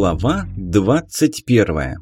Глава двадцать первая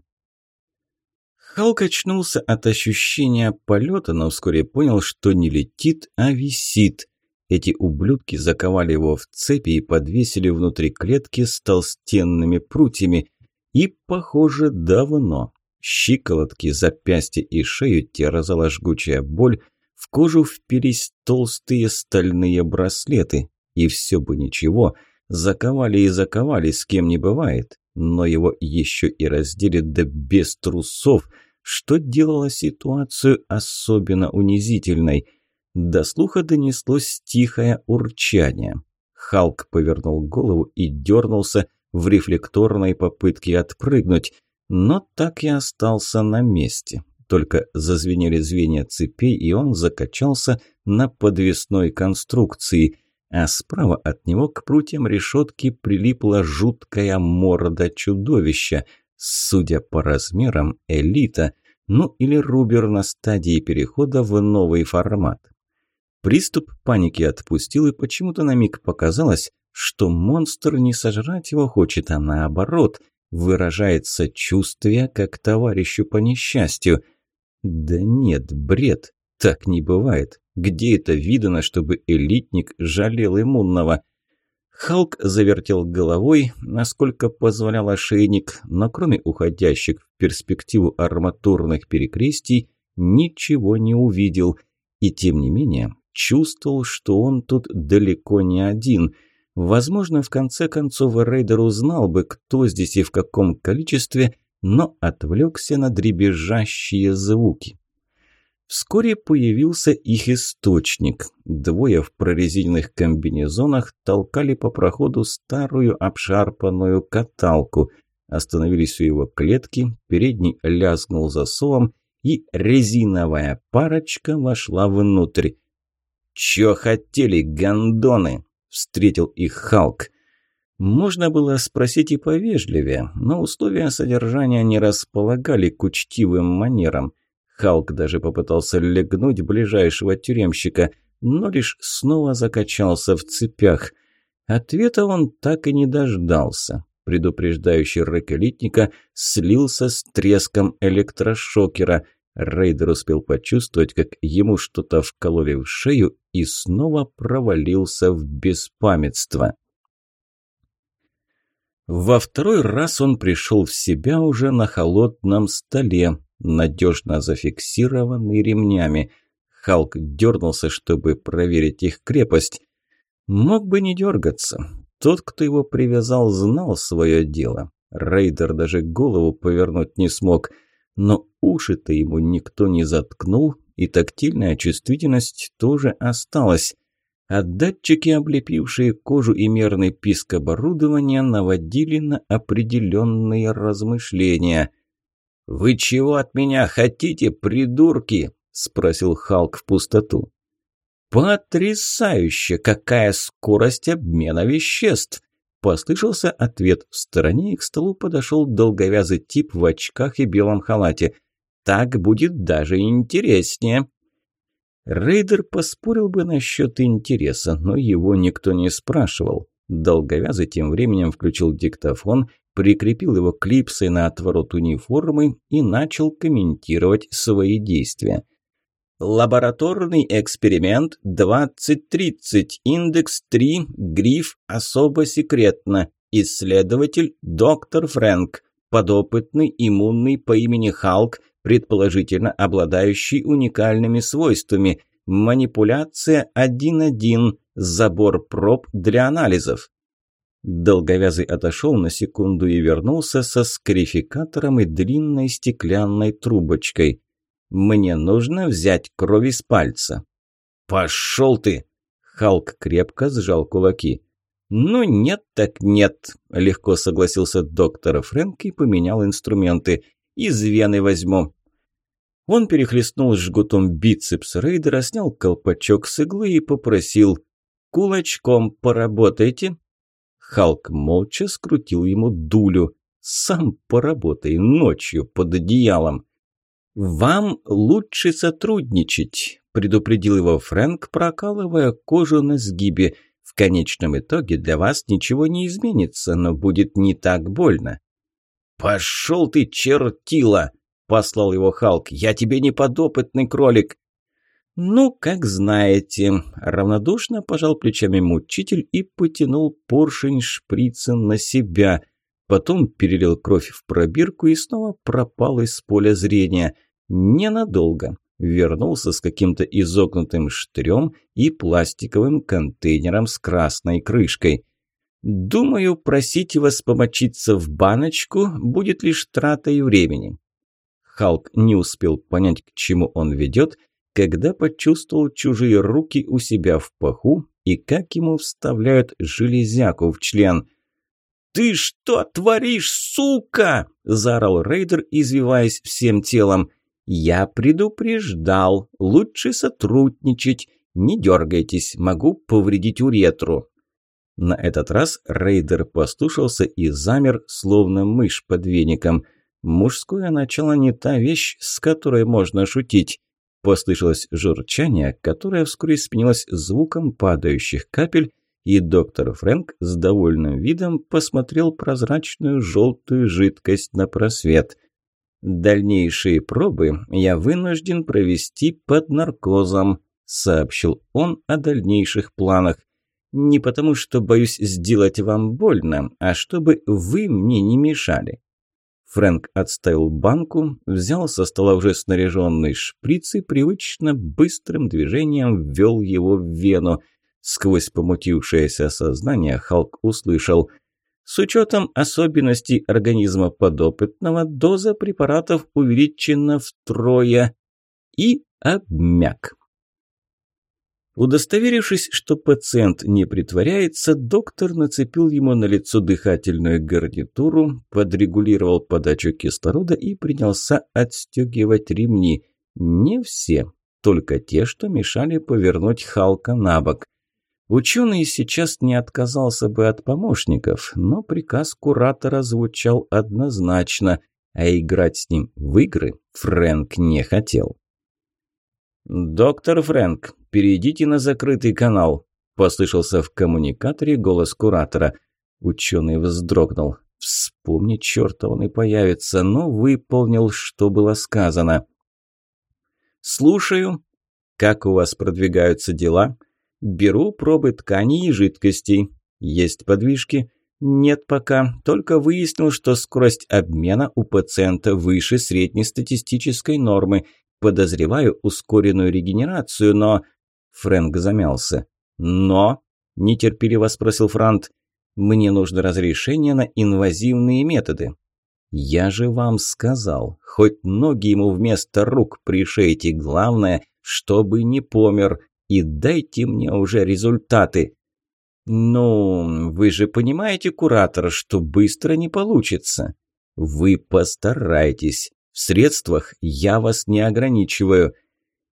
Халк очнулся от ощущения полета, но вскоре понял, что не летит, а висит. Эти ублюдки заковали его в цепи и подвесили внутри клетки с толстенными прутьями. И, похоже, давно. Щиколотки, запястья и шею терзала жгучая боль, в кожу впились толстые стальные браслеты. И все бы ничего – Заковали и заковали, с кем не бывает, но его еще и раздели да без трусов, что делало ситуацию особенно унизительной. До слуха донеслось тихое урчание. Халк повернул голову и дернулся в рефлекторной попытке отпрыгнуть, но так и остался на месте. Только зазвенели звенья цепей, и он закачался на подвесной конструкции – а справа от него к прутьям решетки прилипла жуткая морда чудовища, судя по размерам, элита, ну или рубер на стадии перехода в новый формат. Приступ паники отпустил, и почему-то на миг показалось, что монстр не сожрать его хочет, а наоборот, выражает сочувствие как товарищу по несчастью. Да нет, бред, так не бывает. Где это видано, чтобы элитник жалел иммунного? Халк завертел головой, насколько позволял ошейник, но кроме уходящих в перспективу арматурных перекрестий, ничего не увидел. И тем не менее, чувствовал, что он тут далеко не один. Возможно, в конце концов рейдер узнал бы, кто здесь и в каком количестве, но отвлекся на дребезжащие звуки. Вскоре появился их источник. Двое в прорезиненных комбинезонах толкали по проходу старую обшарпанную каталку. Остановились у его клетки, передний лязгнул засовом, и резиновая парочка вошла внутрь. «Чё хотели, гондоны?» – встретил их Халк. Можно было спросить и повежливее, но условия содержания не располагали к учтивым манерам – Халк даже попытался легнуть ближайшего тюремщика, но лишь снова закачался в цепях. Ответа он так и не дождался. Предупреждающий рык элитника слился с треском электрошокера. Рейдер успел почувствовать, как ему что-то вкололи в шею и снова провалился в беспамятство. Во второй раз он пришел в себя уже на холодном столе, надежно зафиксированный ремнями. Халк дернулся, чтобы проверить их крепость. Мог бы не дергаться. Тот, кто его привязал, знал свое дело. Рейдер даже голову повернуть не смог. Но уши-то ему никто не заткнул, и тактильная чувствительность тоже осталась. А датчики, облепившие кожу и мерный писк оборудования, наводили на определенные размышления – «Вы чего от меня хотите, придурки?» – спросил Халк в пустоту. «Потрясающе! Какая скорость обмена веществ!» Послышался ответ в стороне, и к столу подошел долговязый тип в очках и белом халате. «Так будет даже интереснее!» Рейдер поспорил бы насчет интереса, но его никто не спрашивал. Долговязый тем временем включил диктофон прикрепил его клипсой на отворот униформы и начал комментировать свои действия. Лабораторный эксперимент 2030, индекс 3, гриф «Особо секретно». Исследователь доктор Фрэнк, подопытный иммунный по имени Халк, предположительно обладающий уникальными свойствами. Манипуляция 1.1, забор проб для анализов. Долговязый отошел на секунду и вернулся со скарификатором и длинной стеклянной трубочкой. «Мне нужно взять кровь из пальца». «Пошел ты!» Халк крепко сжал кулаки. «Ну нет так нет», – легко согласился доктор Фрэнк и поменял инструменты. «Из вены возьму». Он перехлестнул жгутом бицепс рейдера, снял колпачок с иглы и попросил «Кулачком поработайте». Халк молча скрутил ему дулю. «Сам поработай ночью под одеялом». «Вам лучше сотрудничать», – предупредил его Фрэнк, прокалывая кожу на сгибе. В конечном итоге для вас ничего не изменится, но будет не так больно. «Пошел ты, чертила!» – послал его Халк. «Я тебе не подопытный кролик!» «Ну, как знаете», – равнодушно пожал плечами мучитель и потянул поршень шприца на себя. Потом перелил кровь в пробирку и снова пропал из поля зрения. Ненадолго. Вернулся с каким-то изогнутым штырем и пластиковым контейнером с красной крышкой. «Думаю, просить вас помочиться в баночку будет лишь тратой времени». Халк не успел понять, к чему он ведет – когда почувствовал чужие руки у себя в паху и как ему вставляют железяку в член. «Ты что творишь, сука?» – заорал рейдер, извиваясь всем телом. «Я предупреждал. Лучше сотрудничать. Не дергайтесь, могу повредить уретру». На этот раз рейдер послушался и замер, словно мышь под веником. Мужское начало не та вещь, с которой можно шутить. Послышалось журчание, которое вскоре сменилось звуком падающих капель, и доктор Фрэнк с довольным видом посмотрел прозрачную желтую жидкость на просвет. «Дальнейшие пробы я вынужден провести под наркозом», – сообщил он о дальнейших планах. «Не потому, что боюсь сделать вам больно, а чтобы вы мне не мешали. Фрэнк отставил банку, взял со стола уже снаряженный шприц и привычно быстрым движением ввел его в вену. Сквозь помутившееся сознание Халк услышал «С учетом особенностей организма подопытного, доза препаратов увеличена втрое» и обмяк. Удостоверившись, что пациент не притворяется, доктор нацепил ему на лицо дыхательную гарнитуру, подрегулировал подачу кислорода и принялся отстегивать ремни. Не все, только те, что мешали повернуть Халка на бок. Ученый сейчас не отказался бы от помощников, но приказ куратора звучал однозначно, а играть с ним в игры Фрэнк не хотел. «Доктор Фрэнк, перейдите на закрытый канал», – послышался в коммуникаторе голос куратора. Ученый вздрогнул. Вспомни, черта он и появится, но выполнил, что было сказано. «Слушаю. Как у вас продвигаются дела? Беру пробы тканей и жидкостей. Есть подвижки?» «Нет пока. Только выяснил, что скорость обмена у пациента выше среднестатистической нормы. Подозреваю ускоренную регенерацию, но...» Фрэнк замялся. «Но?» – нетерпеливо спросил Франт. «Мне нужно разрешение на инвазивные методы». «Я же вам сказал, хоть ноги ему вместо рук пришейте, главное, чтобы не помер, и дайте мне уже результаты». «Ну, вы же понимаете, куратор, что быстро не получится». «Вы постарайтесь. В средствах я вас не ограничиваю.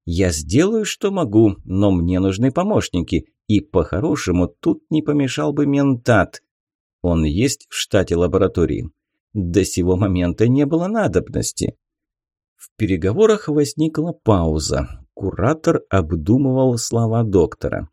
Я сделаю, что могу, но мне нужны помощники, и по-хорошему тут не помешал бы ментат. Он есть в штате лаборатории. До сего момента не было надобности. В переговорах возникла пауза. Куратор обдумывал слова доктора.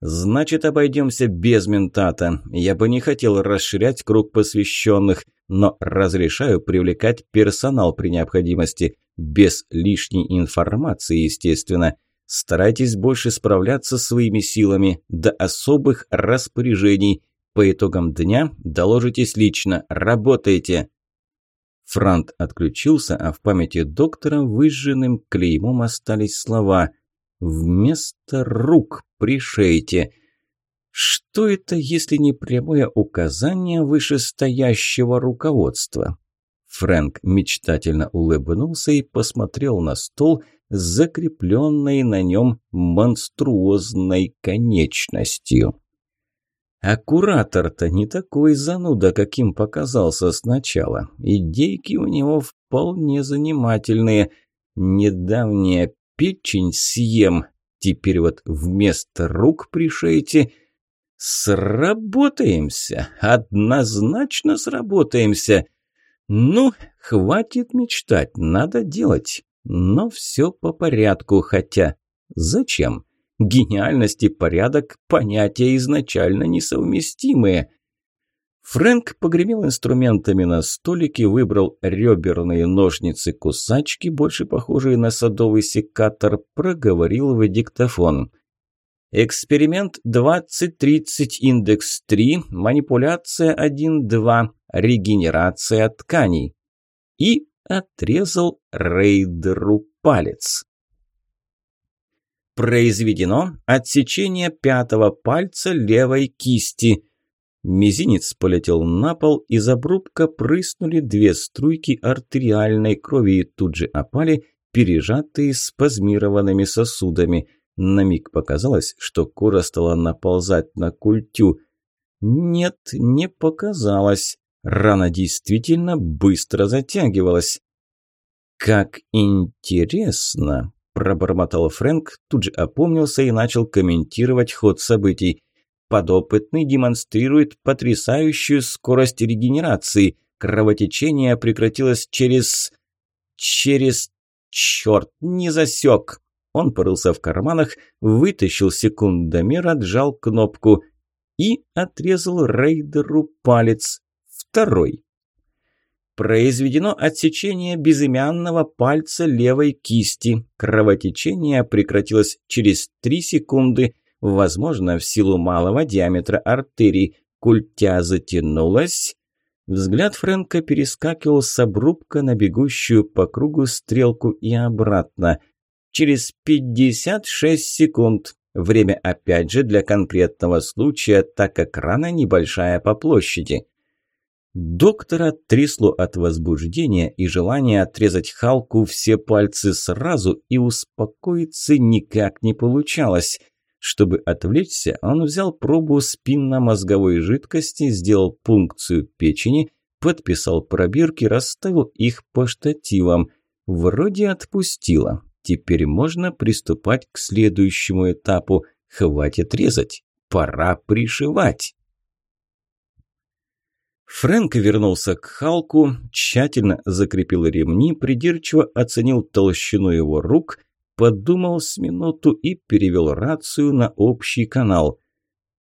«Значит, обойдемся без ментата. Я бы не хотел расширять круг посвященных, но разрешаю привлекать персонал при необходимости. Без лишней информации, естественно. Старайтесь больше справляться своими силами, до особых распоряжений. По итогам дня доложитесь лично. Работайте!» Франт отключился, а в памяти доктора выжженным клеймом остались слова «Вместо рук пришейте». Что это, если не прямое указание вышестоящего руководства? Фрэнк мечтательно улыбнулся и посмотрел на стол с закрепленной на нем монструозной конечностью. А куратор-то не такой зануда, каким показался сначала. Идейки у него вполне занимательные. Недавняя печень съем, теперь вот вместо рук пришейте. Сработаемся, однозначно сработаемся. Ну, хватит мечтать, надо делать. Но все по порядку, хотя... Зачем? Гениальность и порядок – понятия изначально несовместимые. Фрэнк погремел инструментами на столике, выбрал реберные ножницы-кусачки, больше похожие на садовый секатор, проговорил в диктофон. Эксперимент 2030, индекс 3, манипуляция 1-2, регенерация тканей. И отрезал рейдеру палец. Произведено отсечение пятого пальца левой кисти. Мизинец полетел на пол, из обрубка прыснули две струйки артериальной крови и тут же опали, пережатые спазмированными сосудами. На миг показалось, что кора стала наползать на культю. Нет, не показалось. Рана действительно быстро затягивалась. «Как интересно!» – пробормотал Фрэнк, тут же опомнился и начал комментировать ход событий. Подопытный демонстрирует потрясающую скорость регенерации. Кровотечение прекратилось через... через... Черт, не засек. Он порылся в карманах, вытащил секундомер, отжал кнопку и отрезал рейдеру палец. Второй. Произведено отсечение безымянного пальца левой кисти. Кровотечение прекратилось через 3 секунды – возможно, в силу малого диаметра артерий. Культя затянулась. Взгляд Фрэнка перескакивал с обрубка на бегущую по кругу стрелку и обратно. Через 56 секунд. Время опять же для конкретного случая, так как рана небольшая по площади. Доктора трясло от возбуждения и желания отрезать Халку все пальцы сразу и успокоиться никак не получалось. Чтобы отвлечься, он взял пробу спинномозговой жидкости, сделал пункцию печени, подписал пробирки, расставил их по штативам. Вроде отпустило. Теперь можно приступать к следующему этапу. Хватит резать. Пора пришивать. Фрэнк вернулся к Халку, тщательно закрепил ремни, придирчиво оценил толщину его рук подумал с минуту и перевел рацию на общий канал.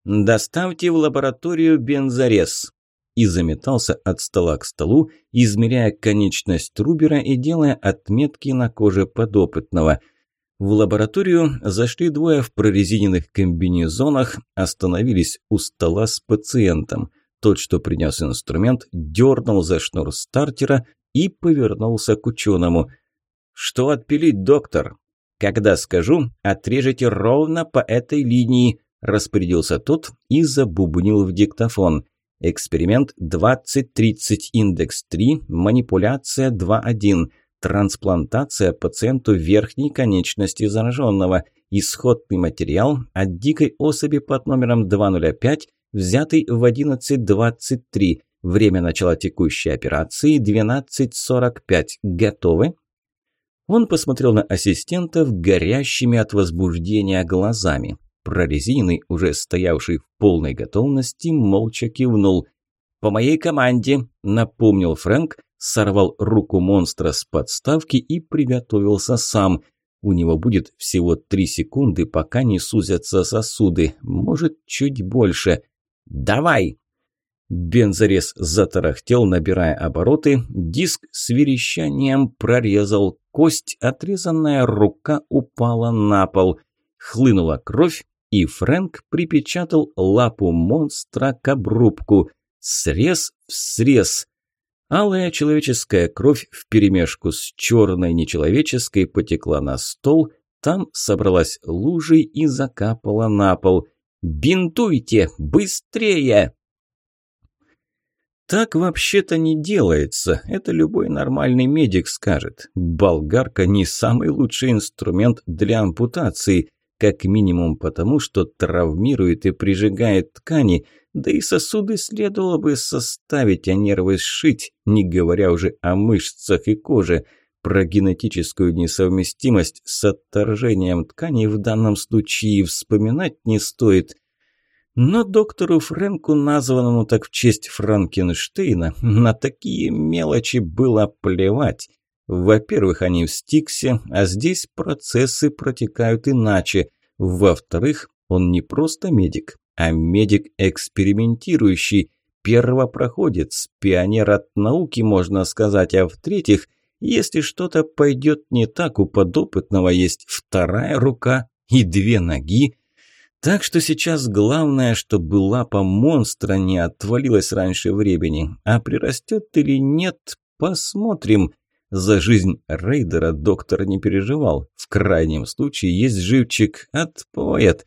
«Доставьте в лабораторию бензорез». И заметался от стола к столу, измеряя конечность Рубера и делая отметки на коже подопытного. В лабораторию зашли двое в прорезиненных комбинезонах, остановились у стола с пациентом. Тот, что принес инструмент, дернул за шнур стартера и повернулся к ученому. «Что отпилить, доктор?» «Когда скажу, отрежете ровно по этой линии», – распорядился тот и забубнил в диктофон. Эксперимент 2030, индекс 3, манипуляция 2.1, трансплантация пациенту верхней конечности зараженного, исходный материал от дикой особи под номером 205, взятый в 11.23, время начала текущей операции 12.45. Готовы? Он посмотрел на ассистентов горящими от возбуждения глазами. Прорезиненный, уже стоявший в полной готовности, молча кивнул. «По моей команде», – напомнил Фрэнк, сорвал руку монстра с подставки и приготовился сам. У него будет всего три секунды, пока не сузятся сосуды, может, чуть больше. «Давай!» Бензорез затарахтел, набирая обороты, диск с верещанием прорезал кость, отрезанная рука упала на пол. Хлынула кровь, и Фрэнк припечатал лапу монстра к обрубку. Срез в срез. Алая человеческая кровь вперемешку с черной нечеловеческой потекла на стол, там собралась лужей и закапала на пол. «Бинтуйте! Быстрее!» Так вообще-то не делается, это любой нормальный медик скажет. Болгарка не самый лучший инструмент для ампутации, как минимум потому, что травмирует и прижигает ткани, да и сосуды следовало бы составить, а нервы сшить, не говоря уже о мышцах и коже. Про генетическую несовместимость с отторжением тканей в данном случае вспоминать не стоит – но доктору Фрэнку, названному так в честь Франкенштейна, на такие мелочи было плевать. Во-первых, они в Стиксе, а здесь процессы протекают иначе. Во-вторых, он не просто медик, а медик экспериментирующий, первопроходец, пионер от науки, можно сказать, а в-третьих, если что-то пойдет не так, у подопытного есть вторая рука и две ноги. Так что сейчас главное, чтобы лапа монстра не отвалилась раньше времени, а прирастет или нет, посмотрим. За жизнь рейдера доктор не переживал. В крайнем случае есть живчик, отпоет.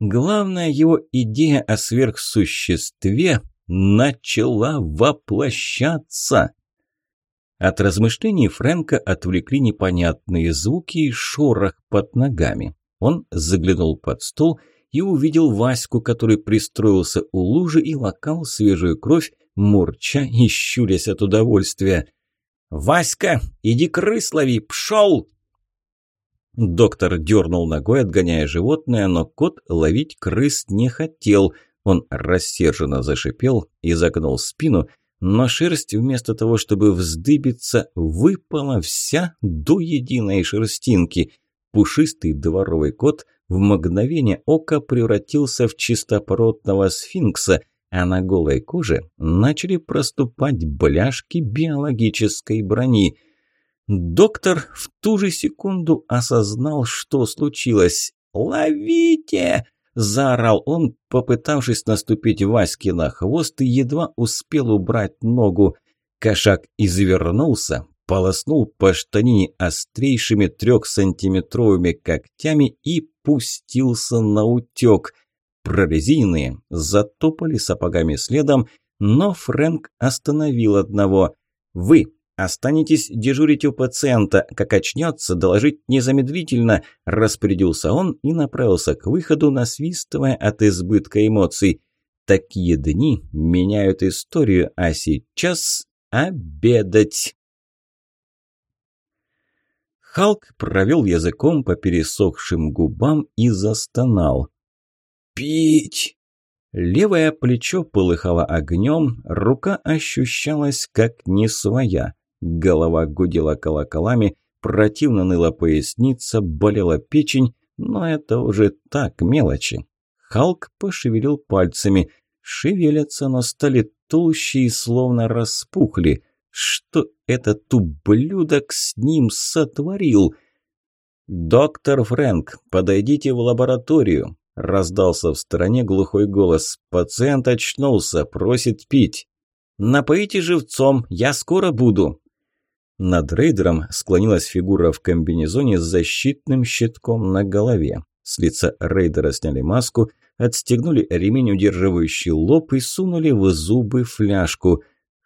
Главная его идея о сверхсуществе начала воплощаться. От размышлений Фрэнка отвлекли непонятные звуки и шорох под ногами. Он заглянул под стол и увидел Ваську, который пристроился у лужи и лакал свежую кровь, мурча и щурясь от удовольствия. «Васька, иди крыс лови, пшел!» Доктор дернул ногой, отгоняя животное, но кот ловить крыс не хотел. Он рассерженно зашипел и загнул спину, но шерсть вместо того, чтобы вздыбиться, выпала вся до единой шерстинки. Пушистый дворовый кот в мгновение ока превратился в чистопородного сфинкса, а на голой коже начали проступать бляшки биологической брони – Доктор в ту же секунду осознал, что случилось. «Ловите!» – заорал он, попытавшись наступить Ваське на хвост и едва успел убрать ногу. Кошак извернулся, полоснул по штанине острейшими трехсантиметровыми когтями и пустился на утек. Прорезиненные затопали сапогами следом, но Фрэнк остановил одного. «Вы «Останетесь дежурить у пациента. Как очнется, доложить незамедлительно», – распорядился он и направился к выходу, насвистывая от избытка эмоций. «Такие дни меняют историю, а сейчас обедать». Халк провел языком по пересохшим губам и застонал. «Пить!» Левое плечо полыхало огнем, рука ощущалась как не своя. Голова гудела колоколами, противно ныла поясница, болела печень, но это уже так мелочи. Халк пошевелил пальцами. Шевелятся, но стали толще и словно распухли. Что этот ублюдок с ним сотворил? «Доктор Фрэнк, подойдите в лабораторию», – раздался в стороне глухой голос. «Пациент очнулся, просит пить». «Напоите живцом, я скоро буду», над рейдером склонилась фигура в комбинезоне с защитным щитком на голове. С лица рейдера сняли маску, отстегнули ремень, удерживающий лоб, и сунули в зубы фляжку.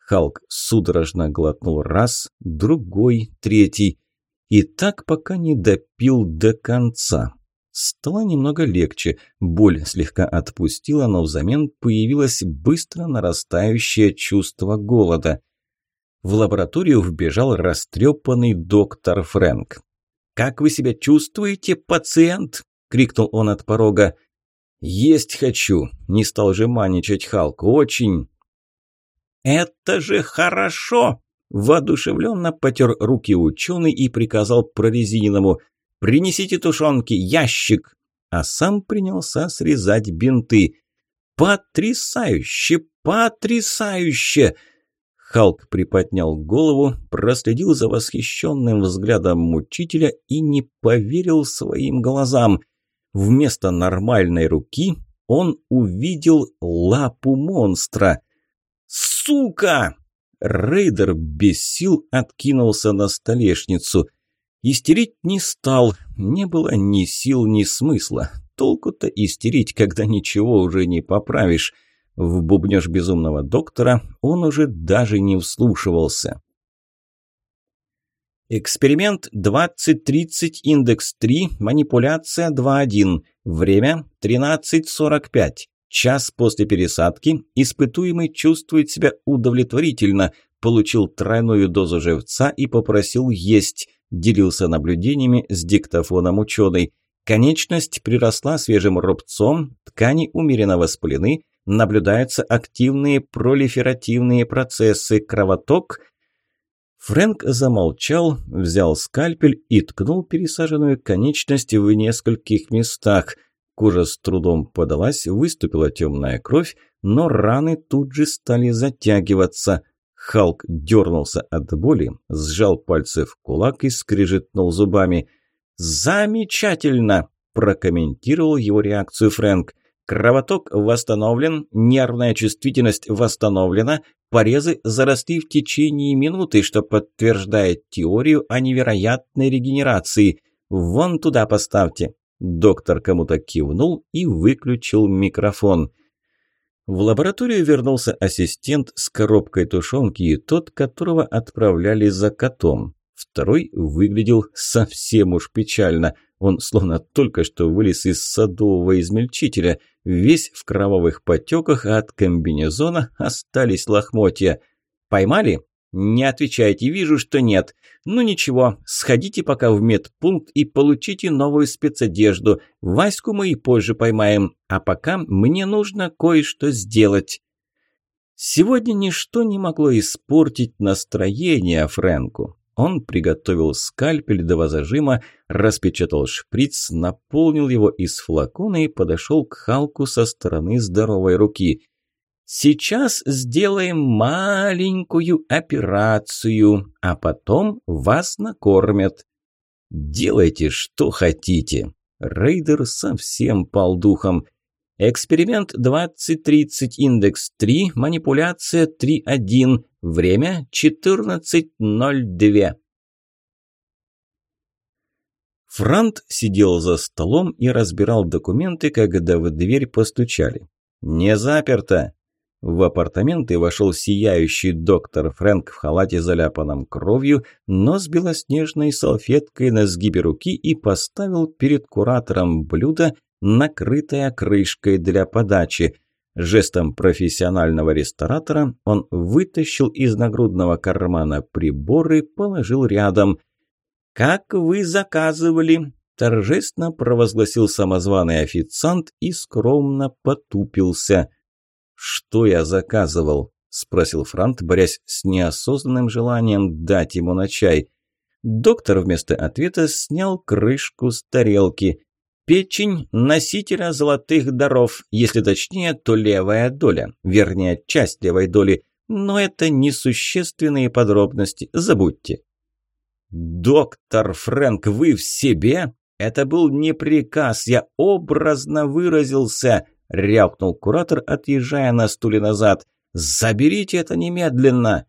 Халк судорожно глотнул раз, другой, третий. И так пока не допил до конца. Стало немного легче, боль слегка отпустила, но взамен появилось быстро нарастающее чувство голода. В лабораторию вбежал растрепанный доктор Фрэнк. «Как вы себя чувствуете, пациент?» – крикнул он от порога. «Есть хочу!» – не стал же маничать Халк. «Очень!» «Это же хорошо!» – воодушевленно потер руки ученый и приказал прорезиненному «Принесите тушенки, ящик!» А сам принялся срезать бинты. «Потрясающе! Потрясающе!» Халк приподнял голову, проследил за восхищенным взглядом мучителя и не поверил своим глазам. Вместо нормальной руки он увидел лапу монстра. «Сука!» Рейдер без сил откинулся на столешницу. Истерить не стал, не было ни сил, ни смысла. Толку-то истерить, когда ничего уже не поправишь. В бубнёж безумного доктора он уже даже не вслушивался. Эксперимент 2030, индекс 3, манипуляция 2.1. Время 13.45. Час после пересадки испытуемый чувствует себя удовлетворительно, получил тройную дозу живца и попросил есть, делился наблюдениями с диктофоном ученый. Конечность приросла свежим рубцом, ткани умеренно воспалены, наблюдаются активные пролиферативные процессы, кровоток. Фрэнк замолчал, взял скальпель и ткнул пересаженную конечность в нескольких местах. Кожа с трудом подалась, выступила темная кровь, но раны тут же стали затягиваться. Халк дернулся от боли, сжал пальцы в кулак и скрежетнул зубами. «Замечательно!» – прокомментировал его реакцию Фрэнк. «Кровоток восстановлен, нервная чувствительность восстановлена, порезы заросли в течение минуты, что подтверждает теорию о невероятной регенерации. Вон туда поставьте». Доктор кому-то кивнул и выключил микрофон. В лабораторию вернулся ассистент с коробкой тушенки и тот, которого отправляли за котом. Второй выглядел совсем уж печально. Он словно только что вылез из садового измельчителя, весь в кровавых потеках, а от комбинезона остались лохмотья. «Поймали?» «Не отвечайте, вижу, что нет. Ну ничего, сходите пока в медпункт и получите новую спецодежду. Ваську мы и позже поймаем, а пока мне нужно кое-что сделать». Сегодня ничто не могло испортить настроение Фрэнку. Он приготовил скальпель до зажима, распечатал шприц, наполнил его из флакона и подошел к Халку со стороны здоровой руки – Сейчас сделаем маленькую операцию, а потом вас накормят. Делайте, что хотите. Рейдер совсем пал духом. Эксперимент 2030, индекс 3, манипуляция 3.1, время 14.02. Франт сидел за столом и разбирал документы, когда в дверь постучали. «Не заперто!» В апартаменты вошел сияющий доктор Фрэнк в халате, заляпанном кровью, но с белоснежной салфеткой на сгибе руки и поставил перед куратором блюдо, накрытое крышкой для подачи. Жестом профессионального ресторатора он вытащил из нагрудного кармана приборы, положил рядом. «Как вы заказывали?» – торжественно провозгласил самозваный официант и скромно потупился – «Что я заказывал?» – спросил Франт, борясь с неосознанным желанием дать ему на чай. Доктор вместо ответа снял крышку с тарелки. «Печень носителя золотых даров, если точнее, то левая доля, вернее, часть левой доли, но это несущественные подробности, забудьте». «Доктор Фрэнк, вы в себе? Это был не приказ, я образно выразился», – рявкнул куратор, отъезжая на стуле назад. «Заберите это немедленно!»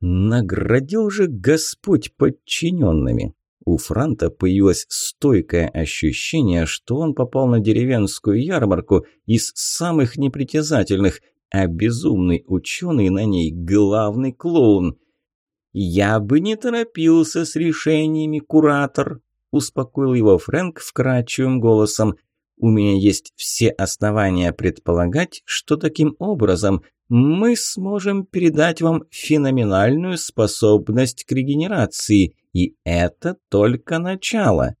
Наградил же Господь подчиненными. У Франта появилось стойкое ощущение, что он попал на деревенскую ярмарку из самых непритязательных, а безумный ученый на ней главный клоун. «Я бы не торопился с решениями, куратор», – успокоил его Фрэнк вкрадчивым голосом. У меня есть все основания предполагать, что таким образом мы сможем передать вам феноменальную способность к регенерации, и это только начало.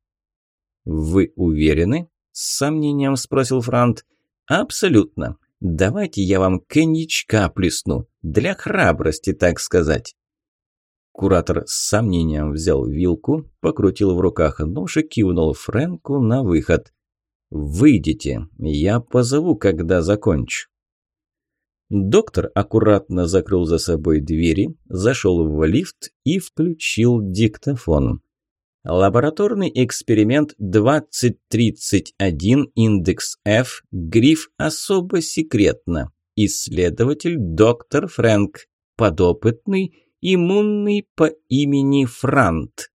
Вы уверены? С сомнением спросил Франт. Абсолютно. Давайте я вам коньячка плесну, для храбрости, так сказать. Куратор с сомнением взял вилку, покрутил в руках нож и кивнул Фрэнку на выход. «Выйдите, я позову, когда закончу». Доктор аккуратно закрыл за собой двери, зашел в лифт и включил диктофон. Лабораторный эксперимент 2031, индекс F, гриф «Особо секретно». Исследователь доктор Фрэнк, подопытный, иммунный по имени Франт.